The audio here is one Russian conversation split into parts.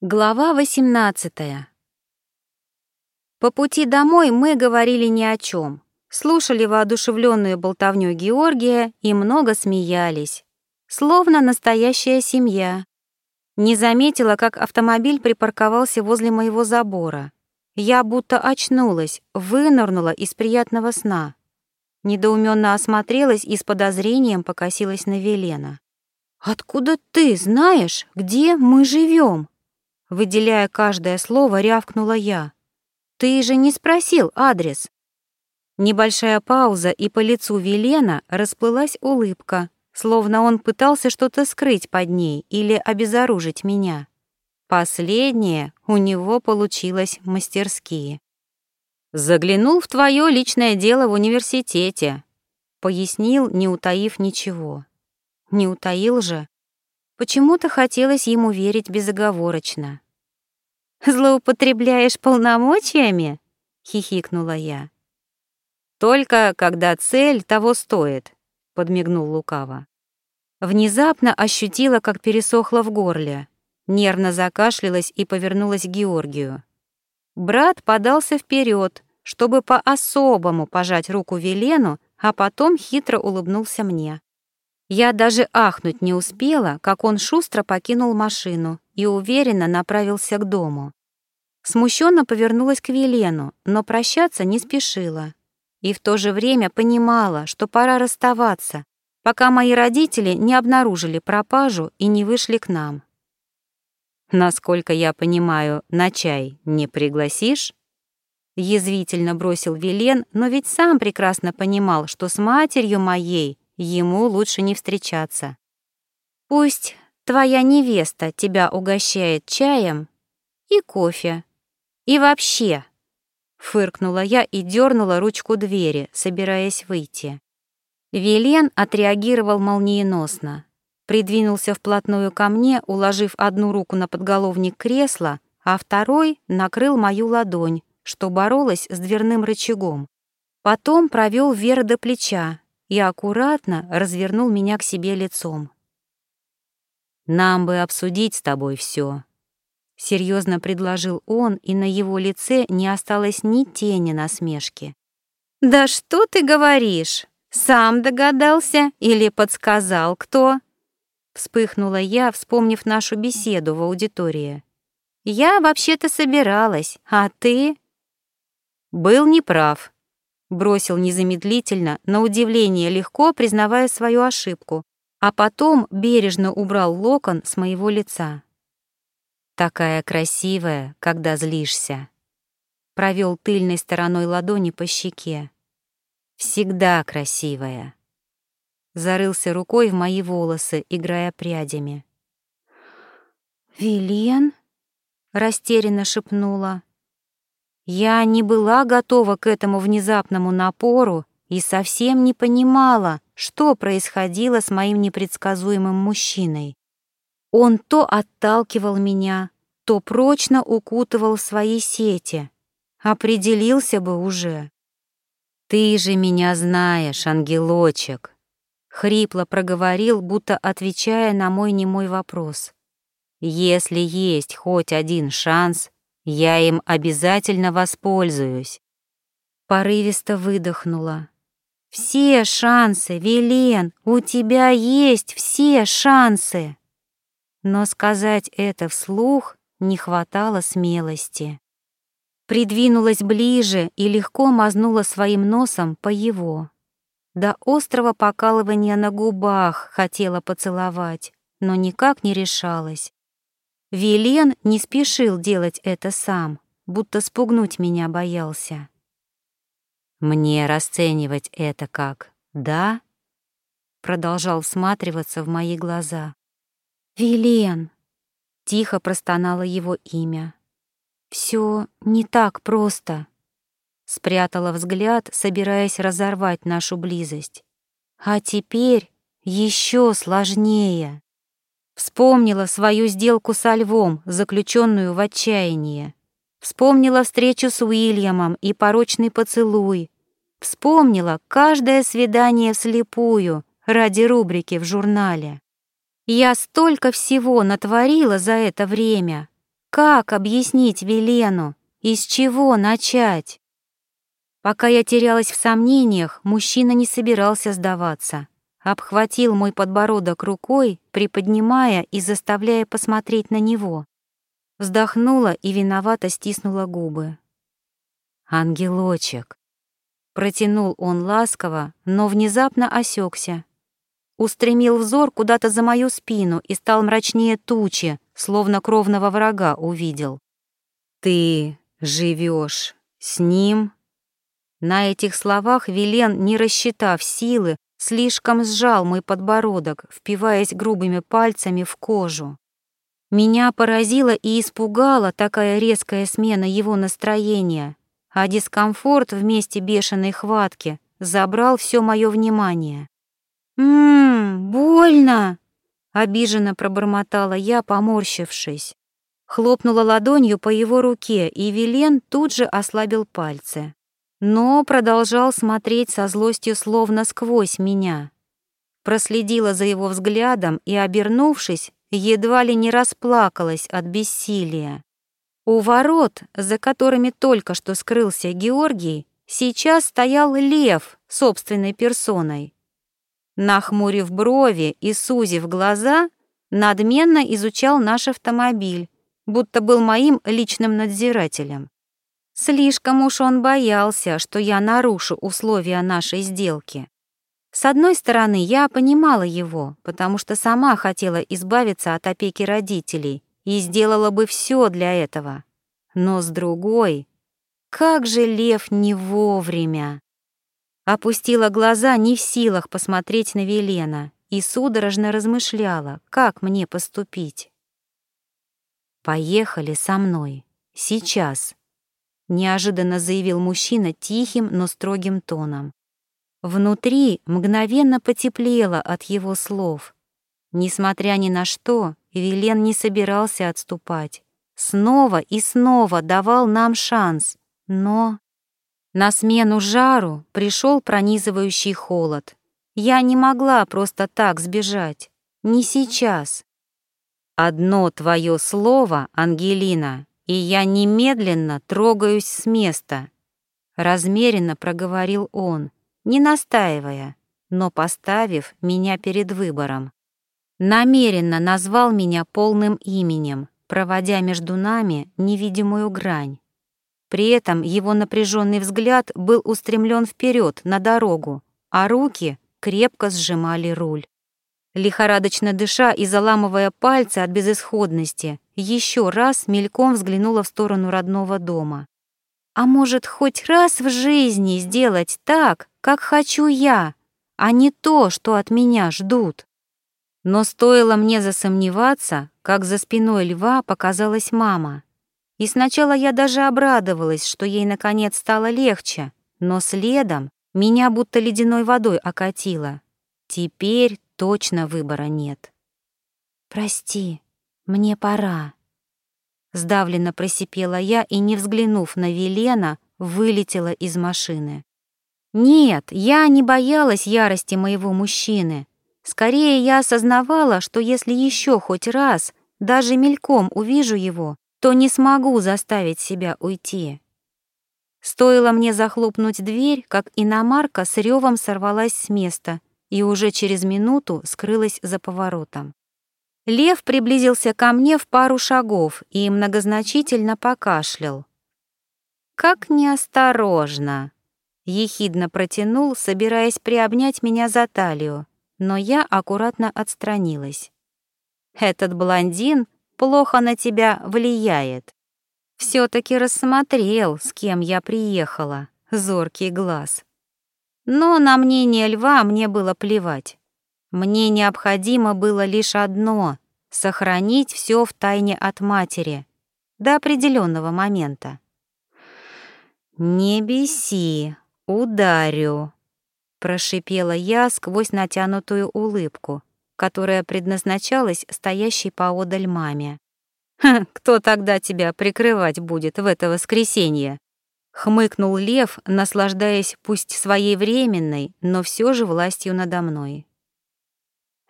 Глава 18 По пути домой мы говорили ни о чем, слушали воодушевленную болтовню Георгия и много смеялись, словно настоящая семья. Не заметила, как автомобиль припарковался возле моего забора. Я будто очнулась, вынырнула из приятного сна. Недоуменно осмотрелась и с подозрением покосилась на Велена. «Откуда ты знаешь, где мы живем? Выделяя каждое слово, рявкнула я. «Ты же не спросил адрес». Небольшая пауза, и по лицу Велена расплылась улыбка, словно он пытался что-то скрыть под ней или обезоружить меня. Последнее у него получилось мастерские. «Заглянул в твое личное дело в университете», — пояснил, не утаив ничего. Не утаил же. Почему-то хотелось ему верить безоговорочно. «Злоупотребляешь полномочиями?» — хихикнула я. «Только когда цель того стоит», — подмигнул лукаво. Внезапно ощутила, как пересохло в горле, нервно закашлялась и повернулась к Георгию. Брат подался вперед, чтобы по-особому пожать руку Велену, а потом хитро улыбнулся мне. Я даже ахнуть не успела, как он шустро покинул машину и уверенно направился к дому. Смущенно повернулась к Велену, но прощаться не спешила. И в то же время понимала, что пора расставаться, пока мои родители не обнаружили пропажу и не вышли к нам. «Насколько я понимаю, на чай не пригласишь?» Язвительно бросил Велен, но ведь сам прекрасно понимал, что с матерью моей ему лучше не встречаться. Пусть твоя невеста тебя угощает чаем и кофе. И вообще, фыркнула я и дернула ручку двери, собираясь выйти. Велен отреагировал молниеносно. Придвинулся вплотную ко мне, уложив одну руку на подголовник кресла, а второй накрыл мою ладонь, что боролась с дверным рычагом. Потом провел вверх до плеча, и аккуратно развернул меня к себе лицом. «Нам бы обсудить с тобой все, серьезно предложил он, и на его лице не осталось ни тени насмешки. «Да что ты говоришь? Сам догадался или подсказал кто?» Вспыхнула я, вспомнив нашу беседу в аудитории. «Я вообще-то собиралась, а ты?» «Был неправ», Бросил незамедлительно, на удивление легко признавая свою ошибку, а потом бережно убрал локон с моего лица. «Такая красивая, когда злишься», — провел тыльной стороной ладони по щеке. «Всегда красивая». Зарылся рукой в мои волосы, играя прядями. «Вилен?» — растерянно шепнула. Я не была готова к этому внезапному напору и совсем не понимала, что происходило с моим непредсказуемым мужчиной. Он то отталкивал меня, то прочно укутывал свои сети. Определился бы уже. «Ты же меня знаешь, ангелочек», — хрипло проговорил, будто отвечая на мой немой вопрос. «Если есть хоть один шанс, я им обязательно воспользуюсь. Порывисто выдохнула. Все шансы, Велен, у тебя есть все шансы. Но сказать это вслух не хватало смелости. Придвинулась ближе и легко мазнула своим носом по его. До острого покалывания на губах хотела поцеловать, но никак не решалась. Вилен не спешил делать это сам, будто спугнуть меня боялся. «Мне расценивать это как «да»?» Продолжал всматриваться в мои глаза. «Вилен!» — тихо простонало его имя. «Всё не так просто», — спрятала взгляд, собираясь разорвать нашу близость. «А теперь ещё сложнее». Вспомнила свою сделку со львом, заключенную в отчаянии. Вспомнила встречу с Уильямом и порочный поцелуй. Вспомнила каждое свидание вслепую ради рубрики в журнале. Я столько всего натворила за это время. как объяснить Велену? Из чего начать? Пока я терялась в сомнениях, мужчина не собирался сдаваться. Обхватил мой подбородок рукой, приподнимая и заставляя посмотреть на него. Вздохнула и виновато стиснула губы. «Ангелочек!» Протянул он ласково, но внезапно осекся. Устремил взор куда-то за мою спину и стал мрачнее тучи, словно кровного врага увидел. «Ты живешь с ним?» На этих словах Вилен, не рассчитав силы, слишком сжал мой подбородок, впиваясь грубыми пальцами в кожу. Меня поразила и испугала такая резкая смена его настроения, а дискомфорт вместе бешеной хватки забрал все мое внимание. «Ммм, больно!» — обиженно пробормотала я, поморщившись. Хлопнула ладонью по его руке, и Вилен тут же ослабил пальцы. Но продолжал смотреть со злостью словно сквозь меня. Проследила за его взглядом и, обернувшись, едва ли не расплакалась от бессилия. У ворот, за которыми только что скрылся Георгий, сейчас стоял лев собственной персоной. Нахмурив брови и сузив глаза, надменно изучал наш автомобиль, будто был моим личным надзирателем. Слишком уж он боялся, что я нарушу условия нашей сделки. С одной стороны, я понимала его, потому что сама хотела избавиться от опеки родителей и сделала бы все для этого. Но с другой, как же лев не вовремя! Опустила глаза, не в силах посмотреть на Велена, и судорожно размышляла, как мне поступить. «Поехали со мной. Сейчас», — неожиданно заявил мужчина тихим, но строгим тоном. Внутри мгновенно потеплело от его слов. Несмотря ни на что, Вилен не собирался отступать. Снова и снова давал нам шанс, но... На смену жару пришел пронизывающий холод. Я не могла просто так сбежать. Не сейчас. «Одно твое слово, Ангелина, и я немедленно трогаюсь с места», — размеренно проговорил он, не настаивая, но поставив меня перед выбором. Намеренно назвал меня полным именем, проводя между нами невидимую грань. При этом его напряженный взгляд был устремлен вперед на дорогу, а руки крепко сжимали руль. Лихорадочно дыша и заламывая пальцы от безысходности, еще раз мельком взглянула в сторону родного дома. А может, хоть раз в жизни сделать так, как хочу я, а не то, что от меня ждут? Но стоило мне засомневаться, как за спиной льва показалась мама. И сначала я даже обрадовалась, что ей наконец стало легче, но следом меня будто ледяной водой окатило. Теперь точно выбора нет. «Прости, мне пора». Сдавленно просипела я и, не взглянув на Велена, вылетела из машины. Нет, я не боялась ярости моего мужчины. Скорее, я осознавала, что если еще хоть раз, даже мельком увижу его, то не смогу заставить себя уйти. Стоило мне захлопнуть дверь, как иномарка с ревом сорвалась с места и уже через минуту скрылась за поворотом. Лев приблизился ко мне в пару шагов и многозначительно покашлял. «Как неосторожно!» — ехидно протянул, собираясь приобнять меня за талию, но я аккуратно отстранилась. «Этот блондин плохо на тебя влияет. все таки рассмотрел, с кем я приехала, зоркий глаз». Но на мнение льва мне было плевать. Мне необходимо было лишь одно — сохранить все в тайне от матери до определенного момента. «Не беси, ударю», — прошипела я сквозь натянутую улыбку, которая предназначалась стоящей поодаль маме. «Кто тогда тебя прикрывать будет в это воскресенье?» Хмыкнул лев, наслаждаясь пусть своей временной, но все же властью надо мной.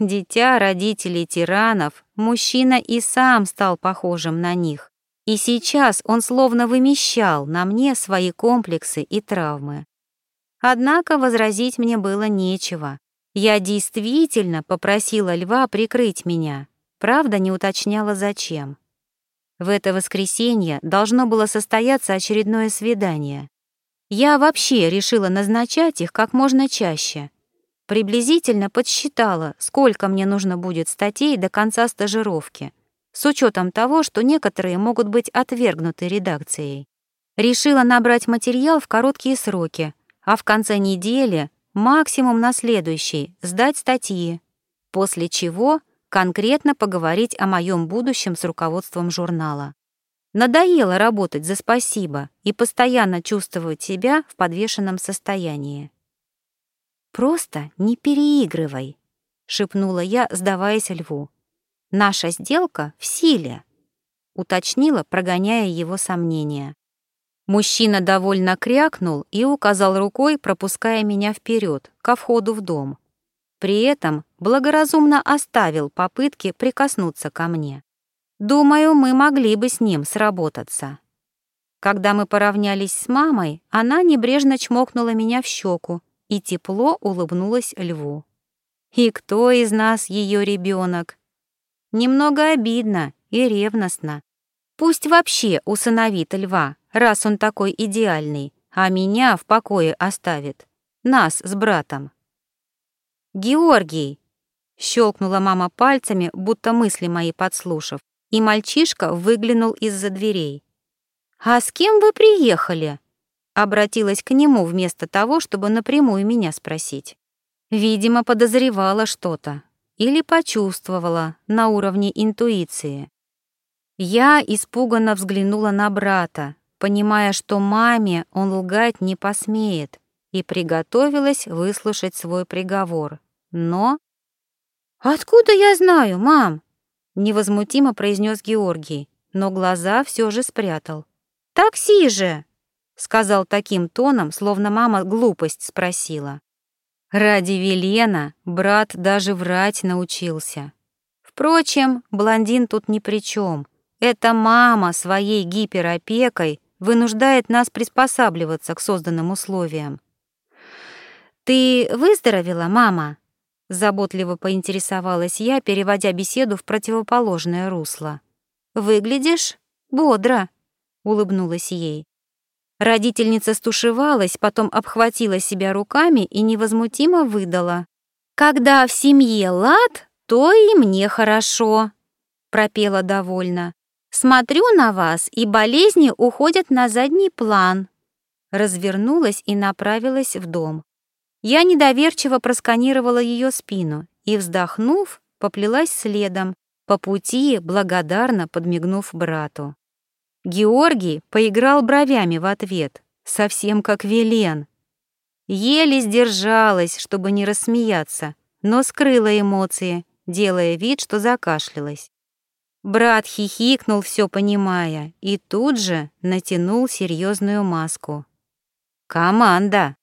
Дитя родителей тиранов, мужчина и сам стал похожим на них. И сейчас он словно вымещал на мне свои комплексы и травмы. Однако возразить мне было нечего. Я действительно попросила льва прикрыть меня, правда не уточняла зачем. В это воскресенье должно было состояться очередное свидание. Я вообще решила назначать их как можно чаще. Приблизительно подсчитала, сколько мне нужно будет статей до конца стажировки, с учетом того, что некоторые могут быть отвергнуты редакцией. Решила набрать материал в короткие сроки, а в конце недели, максимум на следующий, сдать статьи, после чего конкретно поговорить о моем будущем с руководством журнала. Надоело работать за спасибо и постоянно чувствовать себя в подвешенном состоянии. «Просто не переигрывай», — шепнула я, сдаваясь льву. «Наша сделка в силе», — уточнила, прогоняя его сомнения. Мужчина довольно крякнул и указал рукой, пропуская меня вперед, ко входу в дом. При этом благоразумно оставил попытки прикоснуться ко мне. Думаю, мы могли бы с ним сработаться. Когда мы поравнялись с мамой, она небрежно чмокнула меня в щеку и тепло улыбнулась льву. И кто из нас ее ребенок? Немного обидно и ревностно. Пусть вообще усыновит льва, раз он такой идеальный, а меня в покое оставит. Нас с братом. «Георгий!» — щелкнула мама пальцами, будто мысли мои подслушав и мальчишка выглянул из-за дверей. «А с кем вы приехали?» Обратилась к нему вместо того, чтобы напрямую меня спросить. Видимо, подозревала что-то или почувствовала на уровне интуиции. Я испуганно взглянула на брата, понимая, что маме он лгать не посмеет, и приготовилась выслушать свой приговор. Но... «Откуда я знаю, мам?» невозмутимо произнес Георгий, но глаза все же спрятал. «Такси же!» — сказал таким тоном, словно мама глупость спросила. Ради Велена брат даже врать научился. Впрочем, блондин тут ни при чем. Это мама своей гиперопекой вынуждает нас приспосабливаться к созданным условиям. «Ты выздоровела, мама?» Заботливо поинтересовалась я, переводя беседу в противоположное русло. «Выглядишь бодро», — улыбнулась ей. Родительница стушевалась, потом обхватила себя руками и невозмутимо выдала. «Когда в семье лад, то и мне хорошо», — пропела довольно. «Смотрю на вас, и болезни уходят на задний план». Развернулась и направилась в дом. Я недоверчиво просканировала ее спину и, вздохнув, поплелась следом, по пути благодарно подмигнув брату. Георгий поиграл бровями в ответ, совсем как Велен. Еле сдержалась, чтобы не рассмеяться, но скрыла эмоции, делая вид, что закашлялась. Брат хихикнул, все понимая, и тут же натянул серьезную маску. «Команда!»